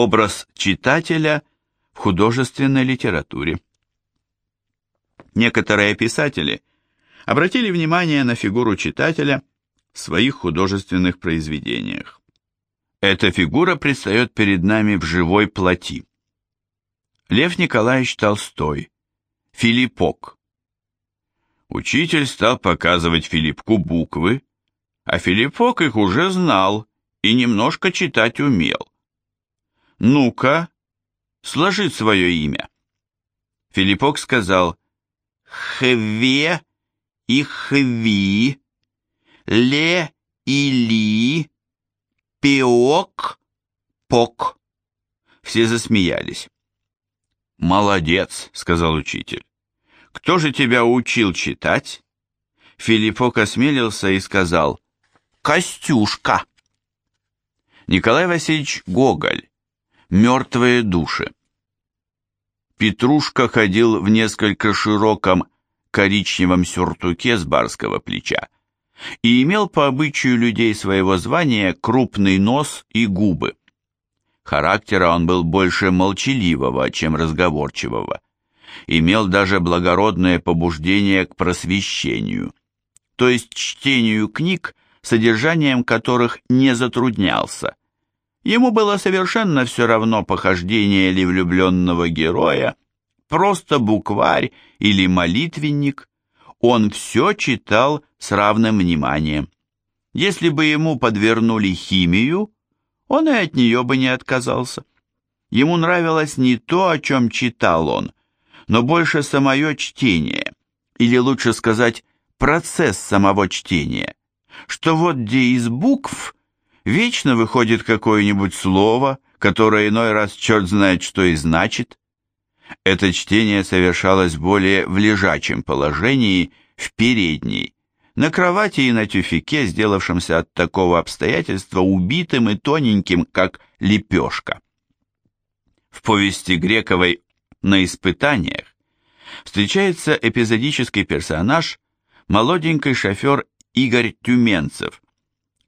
Образ читателя в художественной литературе. Некоторые писатели обратили внимание на фигуру читателя в своих художественных произведениях. Эта фигура предстает перед нами в живой плоти. Лев Николаевич Толстой, Филиппок. Учитель стал показывать Филиппку буквы, а Филиппок их уже знал и немножко читать умел. «Ну-ка, сложи свое имя». Филиппок сказал «Хве и Хви, Ле и Ли, Пиок, Пок». Все засмеялись. «Молодец», — сказал учитель. «Кто же тебя учил читать?» Филиппок осмелился и сказал «Костюшка». Николай Васильевич Гоголь «Мертвые души». Петрушка ходил в несколько широком коричневом сюртуке с барского плеча и имел по обычаю людей своего звания крупный нос и губы. Характера он был больше молчаливого, чем разговорчивого. Имел даже благородное побуждение к просвещению, то есть чтению книг, содержанием которых не затруднялся. Ему было совершенно все равно похождение ли влюбленного героя, просто букварь или молитвенник, он все читал с равным вниманием. Если бы ему подвернули химию, он и от нее бы не отказался. Ему нравилось не то, о чем читал он, но больше самое чтение, или лучше сказать, процесс самого чтения, что вот где из букв вечно выходит какое-нибудь слово, которое иной раз черт знает что и значит. Это чтение совершалось более в лежачем положении, в передней, на кровати и на тюфике, сделавшемся от такого обстоятельства убитым и тоненьким, как лепешка. В повести Грековой «На испытаниях» встречается эпизодический персонаж, молоденький шофер Игорь Тюменцев,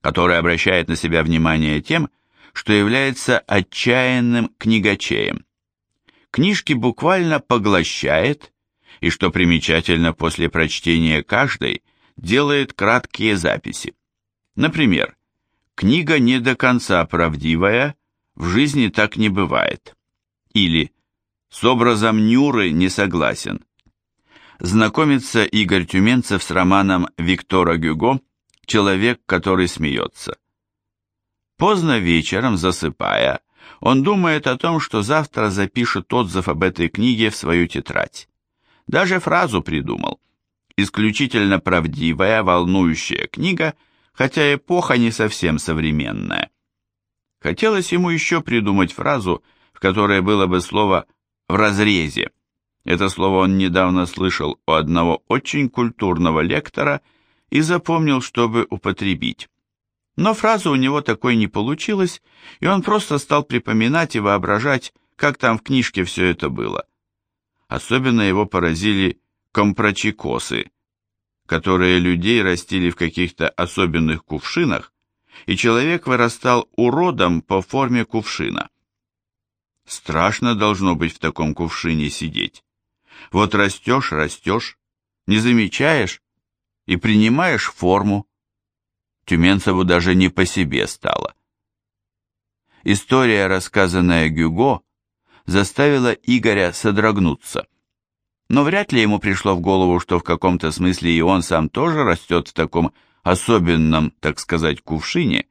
который обращает на себя внимание тем, что является отчаянным книгачеем. Книжки буквально поглощает, и, что примечательно, после прочтения каждой – делает краткие записи. Например, книга не до конца правдивая, в жизни так не бывает. Или с образом Нюры не согласен. Знакомится Игорь Тюменцев с романом Виктора Гюго «Человек, который смеется». Поздно вечером, засыпая, он думает о том, что завтра запишет отзыв об этой книге в свою тетрадь. Даже фразу придумал – исключительно правдивая, волнующая книга, хотя эпоха не совсем современная. Хотелось ему еще придумать фразу, в которой было бы слово «в разрезе». Это слово он недавно слышал у одного очень культурного лектора и запомнил, чтобы употребить. Но фраза у него такой не получилась, и он просто стал припоминать и воображать, как там в книжке все это было. Особенно его поразили компрочекосы, которые людей растили в каких-то особенных кувшинах, и человек вырастал уродом по форме кувшина. Страшно должно быть в таком кувшине сидеть. Вот растешь, растешь, не замечаешь и принимаешь форму. Тюменцеву даже не по себе стало. История, рассказанная Гюго, заставила Игоря содрогнуться но вряд ли ему пришло в голову, что в каком-то смысле и он сам тоже растет в таком особенном, так сказать, кувшине,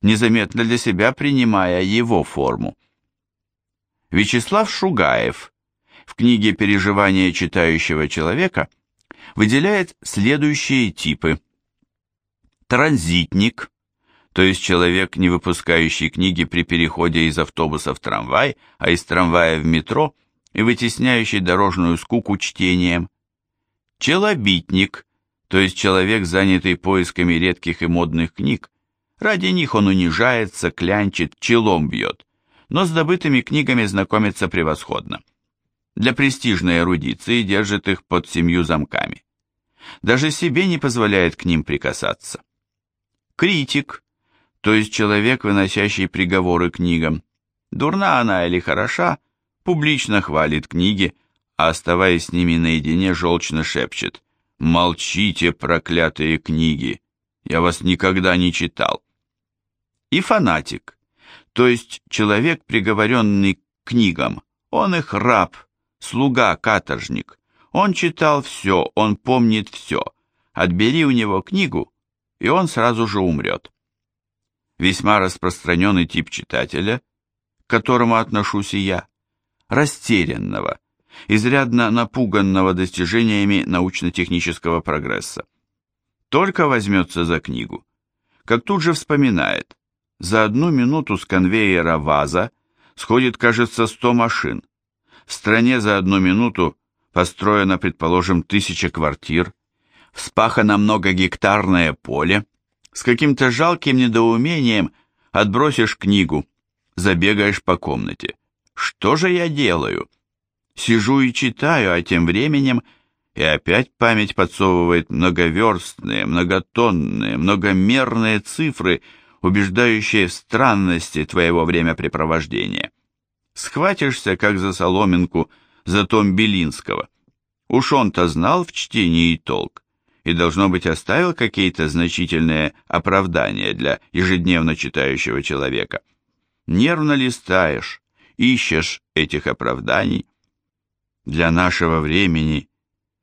незаметно для себя принимая его форму. Вячеслав Шугаев в книге «Переживания читающего человека» выделяет следующие типы. Транзитник, то есть человек, не выпускающий книги при переходе из автобуса в трамвай, а из трамвая в метро – и вытесняющий дорожную скуку чтением. Челобитник, то есть человек, занятый поисками редких и модных книг. Ради них он унижается, клянчит, челом бьет, но с добытыми книгами знакомится превосходно. Для престижной эрудиции держит их под семью замками. Даже себе не позволяет к ним прикасаться. Критик, то есть человек, выносящий приговоры книгам. Дурна она или хороша, публично хвалит книги, а оставаясь с ними наедине, желчно шепчет «Молчите, проклятые книги! Я вас никогда не читал!» И фанатик, то есть человек, приговоренный к книгам, он их раб, слуга, каторжник. Он читал все, он помнит все. Отбери у него книгу, и он сразу же умрет. Весьма распространенный тип читателя, к которому отношусь и я, растерянного, изрядно напуганного достижениями научно-технического прогресса. Только возьмется за книгу, как тут же вспоминает, за одну минуту с конвейера ВАЗа сходит, кажется, 100 машин. В стране за одну минуту построено, предположим, тысяча квартир, вспахано многогектарное поле, с каким-то жалким недоумением отбросишь книгу, забегаешь по комнате. Что же я делаю? Сижу и читаю, а тем временем и опять память подсовывает многоверстные, многотонные, многомерные цифры, убеждающие в странности твоего времяпрепровождения. Схватишься, как за соломинку, за том Белинского. Уж он-то знал в чтении толк и, должно быть, оставил какие-то значительные оправдания для ежедневно читающего человека. Нервно листаешь, ищешь этих оправданий. Для нашего времени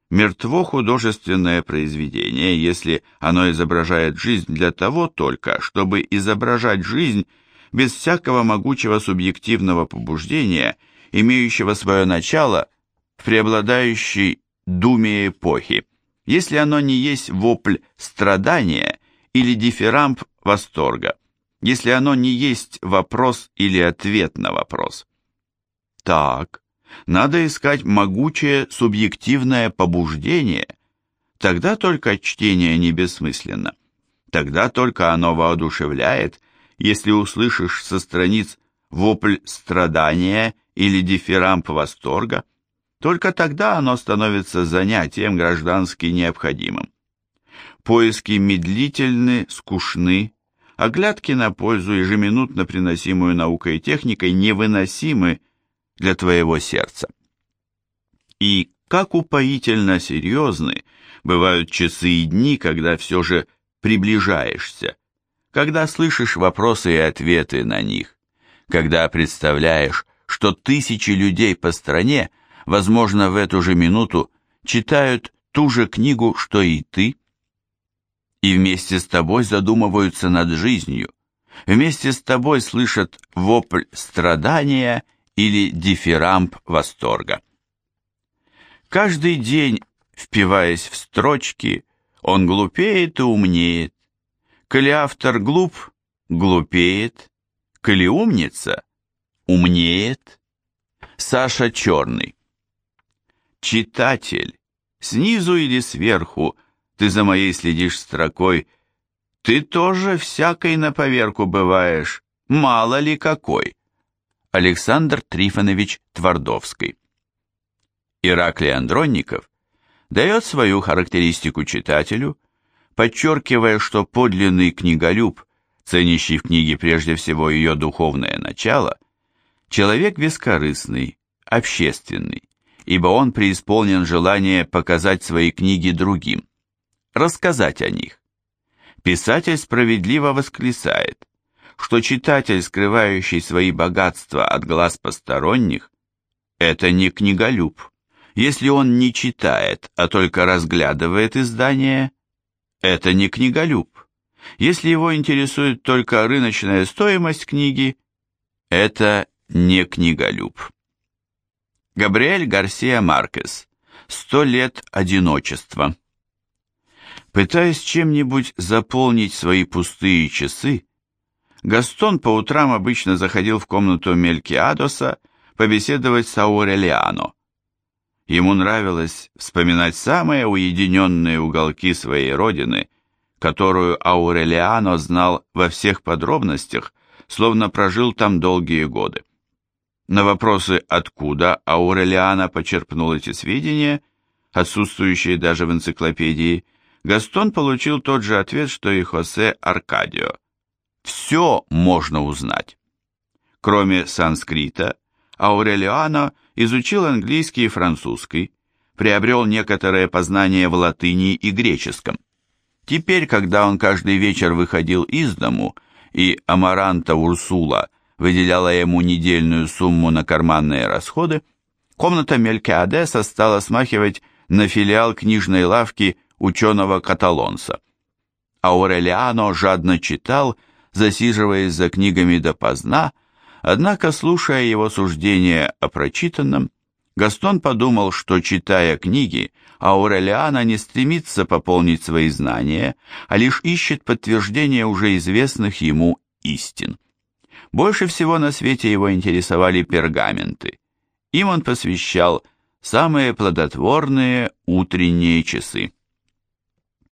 мертво художественное произведение, если оно изображает жизнь для того только, чтобы изображать жизнь без всякого могучего субъективного побуждения, имеющего свое начало в преобладающей думе эпохи, если оно не есть вопль страдания или дифирамб восторга, если оно не есть вопрос или ответ на вопрос. Так, надо искать могучее субъективное побуждение, тогда только чтение не бессмысленно, тогда только оно воодушевляет, если услышишь со страниц вопль страдания или дифирамб восторга, только тогда оно становится занятием граждански необходимым. Поиски медлительны, скучны, оглядки на пользу, ежеминутно приносимую наукой и техникой, невыносимы для твоего сердца. И как упоительно серьезны бывают часы и дни, когда все же приближаешься, когда слышишь вопросы и ответы на них, когда представляешь, что тысячи людей по стране, возможно, в эту же минуту читают ту же книгу, что и ты, и вместе с тобой задумываются над жизнью, вместе с тобой слышат вопль страдания или дифирамб восторга. Каждый день, впиваясь в строчки, он глупеет и умнеет, Коли автор глуп, глупеет, коли умница, умнеет. Саша Черный. Читатель, снизу или сверху, ты за моей следишь строкой, ты тоже всякой на поверку бываешь, мало ли какой. Александр Трифонович Твардовский. Ираклий Андронников дает свою характеристику читателю, подчеркивая, что подлинный книголюб, ценящий в книге прежде всего ее духовное начало, человек бескорыстный, общественный, ибо он преисполнен желания показать свои книги другим, рассказать о них. Писатель справедливо восклицает, что читатель, скрывающий свои богатства от глаз посторонних, это не книголюб. Если он не читает, а только разглядывает издание, это не книголюб. Если его интересует только рыночная стоимость книги, это не книголюб. Габриэль Гарсия Маркес. «Сто лет одиночества». Пытаясь чем-нибудь заполнить свои пустые часы, Гастон по утрам обычно заходил в комнату Мелькиадоса побеседовать с Аурелиано. Ему нравилось вспоминать самые уединенные уголки своей родины, которую Аурелиано знал во всех подробностях, словно прожил там долгие годы. На вопросы «откуда» Аурелиано почерпнул эти сведения, отсутствующие даже в энциклопедии, Гастон получил тот же ответ, что и Хосе Аркадио. Все можно узнать. Кроме санскрита, Аурелиано изучил английский и французский, приобрел некоторое познание в латыни и греческом. Теперь, когда он каждый вечер выходил из дому, и Амаранта Урсула выделяла ему недельную сумму на карманные расходы, комната Мелькиадеса стала смахивать на филиал книжной лавки ученого каталонца. Аурелиано жадно читал, засиживаясь за книгами допоздна, однако, слушая его суждения о прочитанном, Гастон подумал, что, читая книги, Аурелиано не стремится пополнить свои знания, а лишь ищет подтверждение уже известных ему истин. Больше всего на свете его интересовали пергаменты. Им он посвящал самые плодотворные утренние часы.